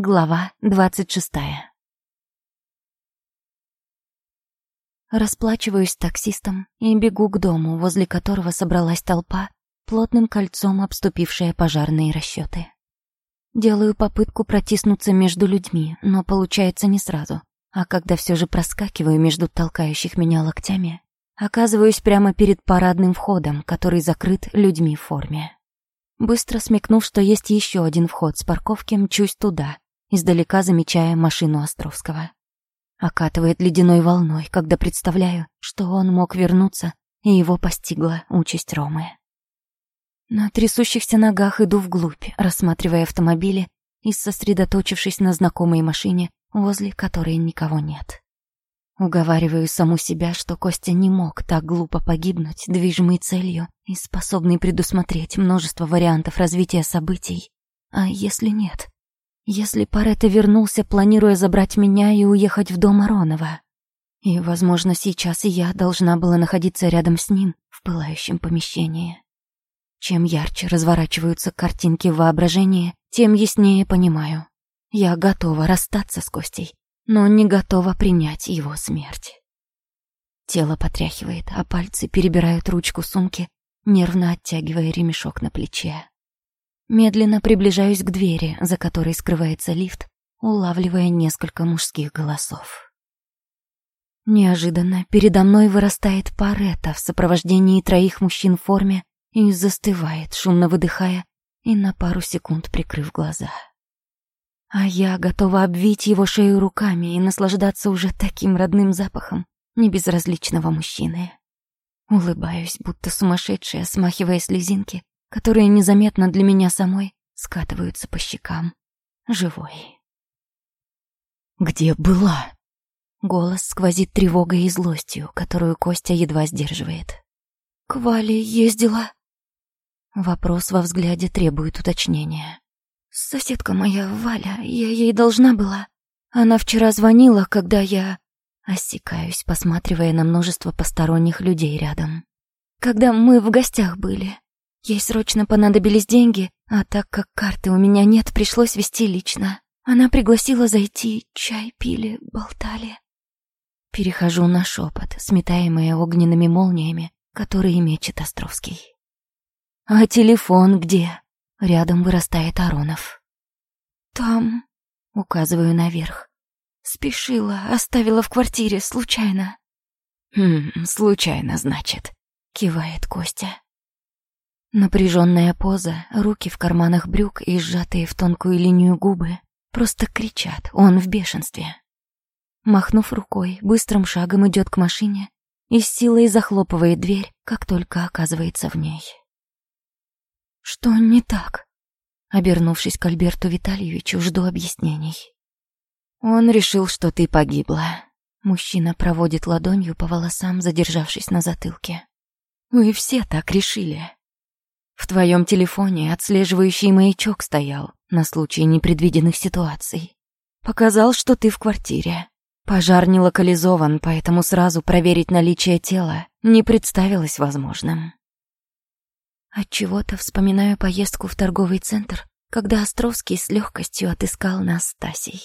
Глава двадцать шестая. Расплачиваюсь с таксистом и бегу к дому, возле которого собралась толпа, плотным кольцом обступившая пожарные расчеты. Делаю попытку протиснуться между людьми, но получается не сразу, а когда все же проскакиваю между толкающих меня локтями, оказываюсь прямо перед парадным входом, который закрыт людьми в форме. Быстро смекнув, что есть еще один вход с парковки, мчусь туда, издалека замечая машину Островского. Окатывает ледяной волной, когда представляю, что он мог вернуться, и его постигла участь Ромы. На трясущихся ногах иду вглубь, рассматривая автомобили и сосредоточившись на знакомой машине, возле которой никого нет. Уговариваю саму себя, что Костя не мог так глупо погибнуть, движимый целью и способный предусмотреть множество вариантов развития событий. А если нет? Если Паретто вернулся, планируя забрать меня и уехать в дом Аронова? И, возможно, сейчас я должна была находиться рядом с ним в пылающем помещении. Чем ярче разворачиваются картинки в воображении, тем яснее понимаю. Я готова расстаться с Костей, но не готова принять его смерть. Тело потряхивает, а пальцы перебирают ручку сумки, нервно оттягивая ремешок на плече. Медленно приближаюсь к двери, за которой скрывается лифт, улавливая несколько мужских голосов. Неожиданно передо мной вырастает Паретта в сопровождении троих мужчин в форме и застывает, шумно выдыхая и на пару секунд прикрыв глаза. А я готова обвить его шею руками и наслаждаться уже таким родным запахом небезразличного мужчины. Улыбаюсь, будто сумасшедшая, смахивая слезинки, которые незаметно для меня самой скатываются по щекам. Живой. «Где была?» Голос сквозит тревогой и злостью, которую Костя едва сдерживает. «К Вале ездила?» Вопрос во взгляде требует уточнения. Соседка моя, Валя, я ей должна была. Она вчера звонила, когда я... Осекаюсь, посматривая на множество посторонних людей рядом. Когда мы в гостях были. Ей срочно понадобились деньги, а так как карты у меня нет, пришлось вести лично. Она пригласила зайти, чай пили, болтали. Перехожу на шепот, сметаемые огненными молниями, которые мечет Островский. «А телефон где?» Рядом вырастает Аронов. «Там...» — указываю наверх. «Спешила, оставила в квартире, случайно». «Хм, случайно, значит», — кивает Костя. Напряженная поза, руки в карманах брюк и сжатые в тонкую линию губы просто кричат, он в бешенстве. Махнув рукой, быстрым шагом идет к машине и с силой захлопывает дверь, как только оказывается в ней. «Что не так?» Обернувшись к Альберту Витальевичу, жду объяснений. «Он решил, что ты погибла». Мужчина проводит ладонью по волосам, задержавшись на затылке. «Вы все так решили. В твоем телефоне отслеживающий маячок стоял на случай непредвиденных ситуаций. Показал, что ты в квартире. Пожар не локализован, поэтому сразу проверить наличие тела не представилось возможным. Отчего-то вспоминаю поездку в торговый центр, когда Островский с легкостью отыскал нас с.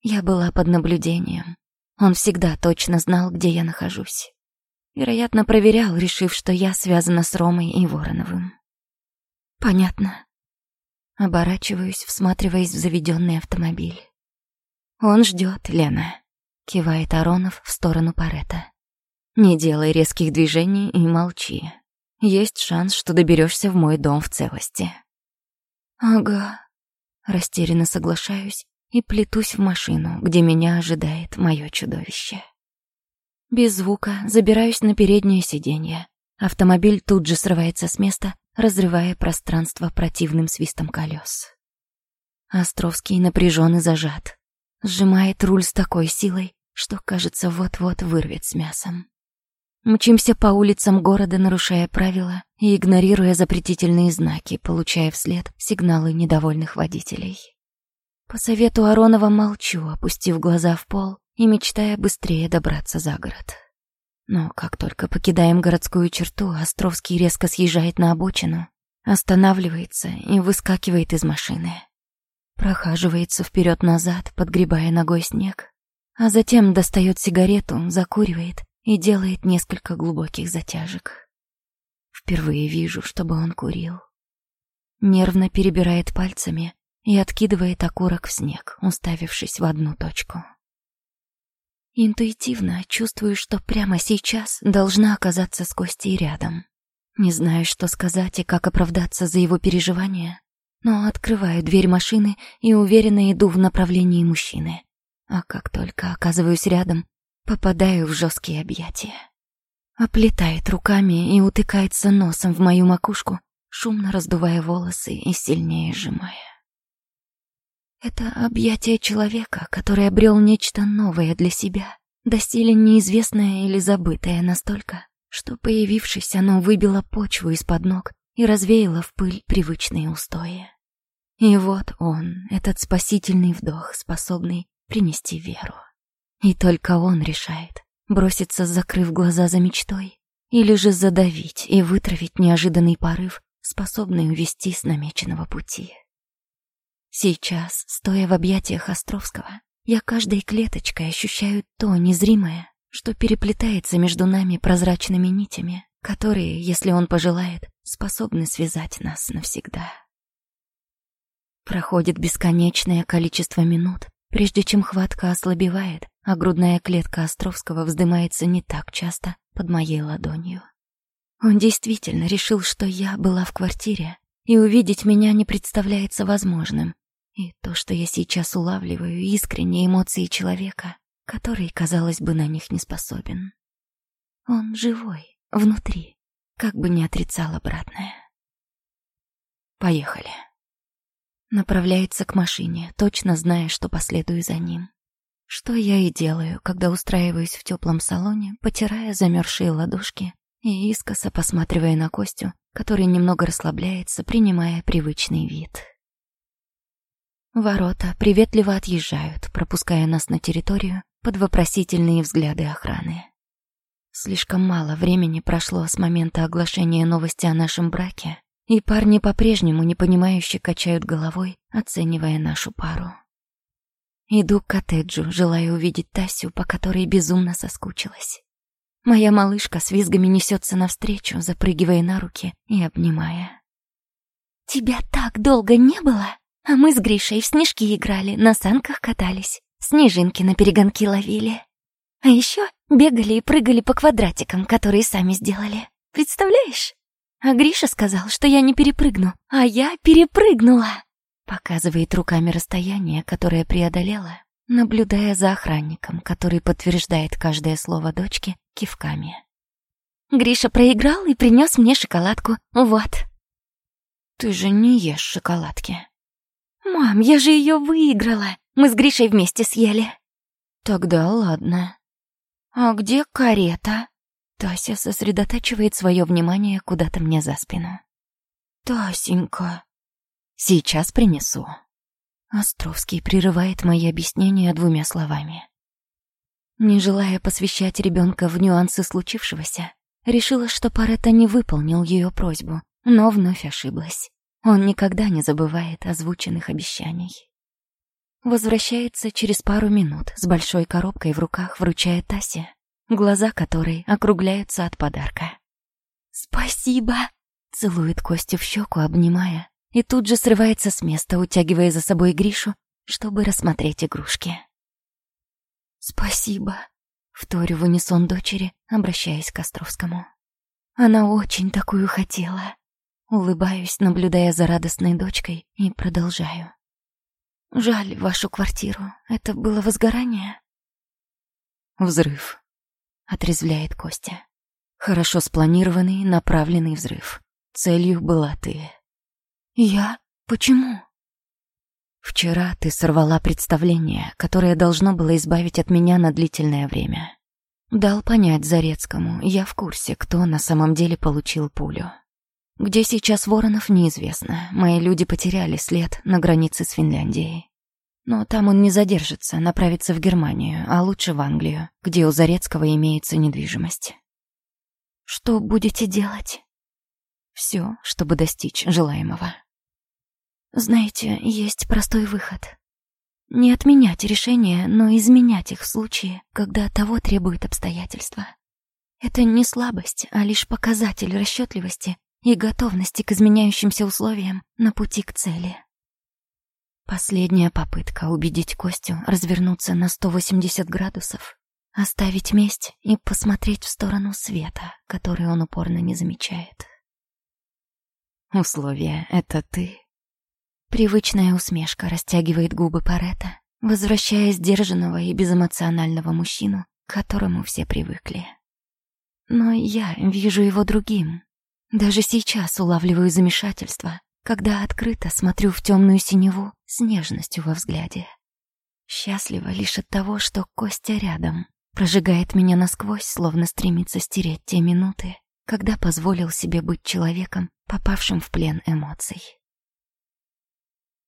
Я была под наблюдением. Он всегда точно знал, где я нахожусь. Вероятно, проверял, решив, что я связана с Ромой и Вороновым. Понятно. Оборачиваюсь, всматриваясь в заведенный автомобиль. Он ждет, Лена. Кивает Аронов в сторону Парета. Не делай резких движений и молчи. Есть шанс, что доберешься в мой дом в целости. Ага. Растерянно соглашаюсь и плетусь в машину, где меня ожидает мое чудовище. Без звука забираюсь на переднее сиденье. Автомобиль тут же срывается с места, разрывая пространство противным свистом колес. Островский напряжен и зажат. Сжимает руль с такой силой, что, кажется, вот-вот вырвет с мясом. Мчимся по улицам города, нарушая правила и игнорируя запретительные знаки, получая вслед сигналы недовольных водителей. По совету Аронова молчу, опустив глаза в пол и мечтая быстрее добраться за город. Но как только покидаем городскую черту, Островский резко съезжает на обочину, останавливается и выскакивает из машины. прохаживается вперед-назад, подгребая ногой снег, а затем достает сигарету, закуривает и делает несколько глубоких затяжек. Впервые вижу, чтобы он курил. Нервно перебирает пальцами и откидывает окурок в снег, уставившись в одну точку. Интуитивно чувствую, что прямо сейчас должна оказаться с Костей рядом. Не знаю, что сказать и как оправдаться за его переживания, но открываю дверь машины и уверенно иду в направлении мужчины. А как только оказываюсь рядом, попадаю в жесткие объятия. Оплетает руками и утыкается носом в мою макушку, шумно раздувая волосы и сильнее сжимая. Это объятие человека, который обрел нечто новое для себя, доселе неизвестное или забытое настолько, что, появившись, оно выбило почву из-под ног и развеяло в пыль привычные устои. И вот он, этот спасительный вдох, способный принести веру. И только он решает, броситься, закрыв глаза за мечтой, или же задавить и вытравить неожиданный порыв, способный увести с намеченного пути. Сейчас, стоя в объятиях Островского, я каждой клеточкой ощущаю то незримое, что переплетается между нами прозрачными нитями, которые, если он пожелает, способны связать нас навсегда. Проходит бесконечное количество минут, прежде чем хватка ослабевает, а грудная клетка Островского вздымается не так часто под моей ладонью. Он действительно решил, что я была в квартире, и увидеть меня не представляется возможным, и то, что я сейчас улавливаю, искренние эмоции человека, который, казалось бы, на них не способен. Он живой, внутри, как бы не отрицал обратное. Поехали. Направляется к машине, точно зная, что последую за ним. Что я и делаю, когда устраиваюсь в теплом салоне, потирая замерзшие ладошки и искоса посматривая на Костю, который немного расслабляется, принимая привычный вид. Ворота приветливо отъезжают, пропуская нас на территорию под вопросительные взгляды охраны. Слишком мало времени прошло с момента оглашения новости о нашем браке, и парни по-прежнему непонимающе качают головой, оценивая нашу пару. Иду к коттеджу, желая увидеть Тасю, по которой безумно соскучилась. Моя малышка с визгами несется навстречу, запрыгивая на руки и обнимая. «Тебя так долго не было!» А мы с Гришей в снежки играли, на санках катались, снежинки на перегонки ловили. А еще бегали и прыгали по квадратикам, которые сами сделали. Представляешь? А Гриша сказал, что я не перепрыгну, а я перепрыгнула. Показывает руками расстояние, которое преодолела, наблюдая за охранником, который подтверждает каждое слово дочки кивками. Гриша проиграл и принес мне шоколадку. Вот. Ты же не ешь шоколадки. «Мам, я же ее выиграла! Мы с Гришей вместе съели!» «Тогда ладно. А где карета?» Тася сосредотачивает свое внимание куда-то мне за спину. «Тасенька!» «Сейчас принесу». Островский прерывает мои объяснения двумя словами. Не желая посвящать ребенка в нюансы случившегося, решила, что Паретта не выполнил ее просьбу, но вновь ошиблась. Он никогда не забывает озвученных обещаний. Возвращается через пару минут с большой коробкой в руках, вручая Тасе, глаза которой округляются от подарка. «Спасибо!» — целует Костю в щеку, обнимая, и тут же срывается с места, утягивая за собой Гришу, чтобы рассмотреть игрушки. «Спасибо!» — вторю в унисон дочери, обращаясь к Островскому. Она очень такую хотела. Улыбаюсь, наблюдая за радостной дочкой, и продолжаю. «Жаль вашу квартиру. Это было возгорание?» «Взрыв», — отрезвляет Костя. «Хорошо спланированный, направленный взрыв. Целью была ты». «Я? Почему?» «Вчера ты сорвала представление, которое должно было избавить от меня на длительное время. Дал понять Зарецкому, я в курсе, кто на самом деле получил пулю». Где сейчас Воронов, неизвестно. Мои люди потеряли след на границе с Финляндией. Но там он не задержится, направится в Германию, а лучше в Англию, где у Зарецкого имеется недвижимость. Что будете делать? Все, чтобы достичь желаемого. Знаете, есть простой выход. Не отменять решения, но изменять их в случае, когда того требуют обстоятельства. Это не слабость, а лишь показатель расчетливости и готовности к изменяющимся условиям на пути к цели. Последняя попытка убедить Костю развернуться на 180 градусов, оставить месть и посмотреть в сторону света, который он упорно не замечает. Условие — это ты. Привычная усмешка растягивает губы Парета, возвращая сдержанного и безэмоционального мужчину, к которому все привыкли. Но я вижу его другим. Даже сейчас улавливаю замешательство, когда открыто смотрю в темную синеву с нежностью во взгляде. Счастлива лишь от того, что Костя рядом, прожигает меня насквозь, словно стремится стереть те минуты, когда позволил себе быть человеком, попавшим в плен эмоций.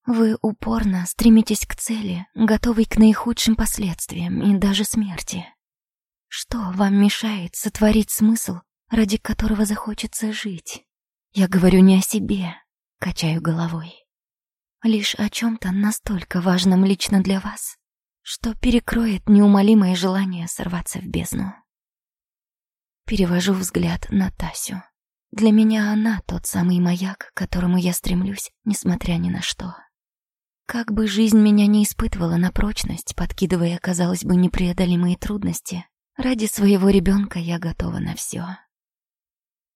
Вы упорно стремитесь к цели, готовый к наихудшим последствиям и даже смерти. Что вам мешает сотворить смысл, ради которого захочется жить? Я говорю не о себе, качаю головой. Лишь о чем-то настолько важном лично для вас, что перекроет неумолимое желание сорваться в бездну. Перевожу взгляд на Тасю. Для меня она тот самый маяк, к которому я стремлюсь, несмотря ни на что. Как бы жизнь меня не испытывала на прочность, подкидывая, казалось бы, непреодолимые трудности, ради своего ребенка я готова на все.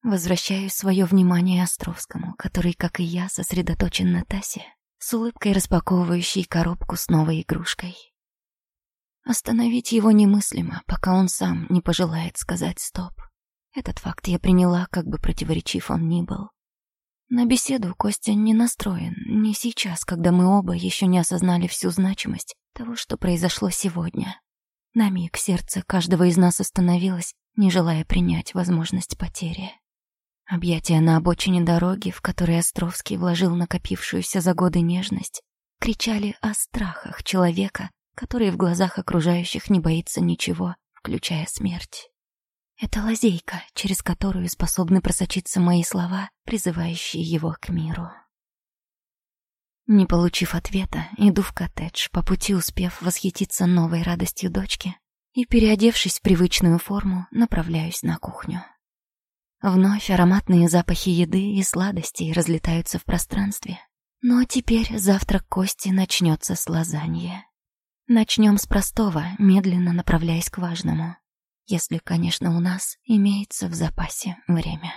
Возвращаю свое внимание Островскому, который, как и я, сосредоточен на Тасе, с улыбкой распаковывающей коробку с новой игрушкой. Остановить его немыслимо, пока он сам не пожелает сказать «стоп». Этот факт я приняла, как бы противоречив он ни был. На беседу Костя не настроен, не сейчас, когда мы оба еще не осознали всю значимость того, что произошло сегодня. На миг сердце каждого из нас остановилось, не желая принять возможность потери. Объятия на обочине дороги, в которые Островский вложил накопившуюся за годы нежность, кричали о страхах человека, который в глазах окружающих не боится ничего, включая смерть. Это лазейка, через которую способны просочиться мои слова, призывающие его к миру. Не получив ответа, иду в коттедж, по пути успев восхититься новой радостью дочки, и, переодевшись в привычную форму, направляюсь на кухню. Вновь ароматные запахи еды и сладостей разлетаются в пространстве. Но теперь завтрак Кости начнется с лазаньи. Начнем с простого, медленно направляясь к важному. Если, конечно, у нас имеется в запасе время.